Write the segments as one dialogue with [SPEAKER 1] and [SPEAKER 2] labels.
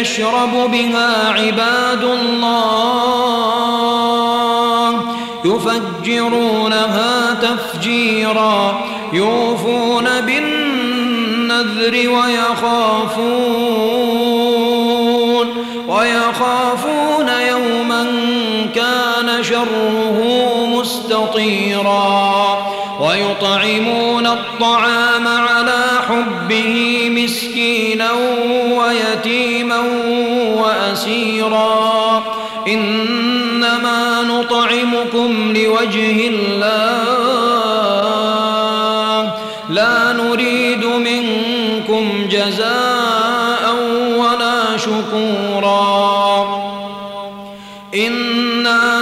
[SPEAKER 1] يشرب بها عباد الله. يفجرونها تفجيرا. يوفون بالنذر ويخافون. ويخافون يوما كان شره مستطيرا. ويطعمون الطعام على حبه مسكينا ويتيما وأسيرا. إنما نطعمكم لوجه الله. لا نريد منكم جزاء ولا شكورا. إنا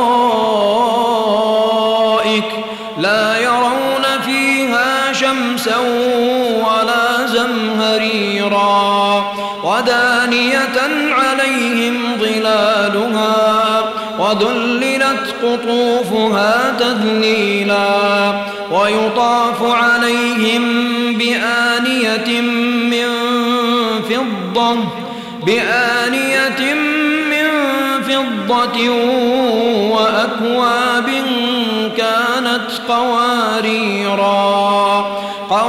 [SPEAKER 1] ولا زمهريرا ودانية عليهم ظلالها وذللت قطوفها تذليلا ويطاف عليهم بآنية من فضة بآنية من فضة وأكواب كانت قواريرا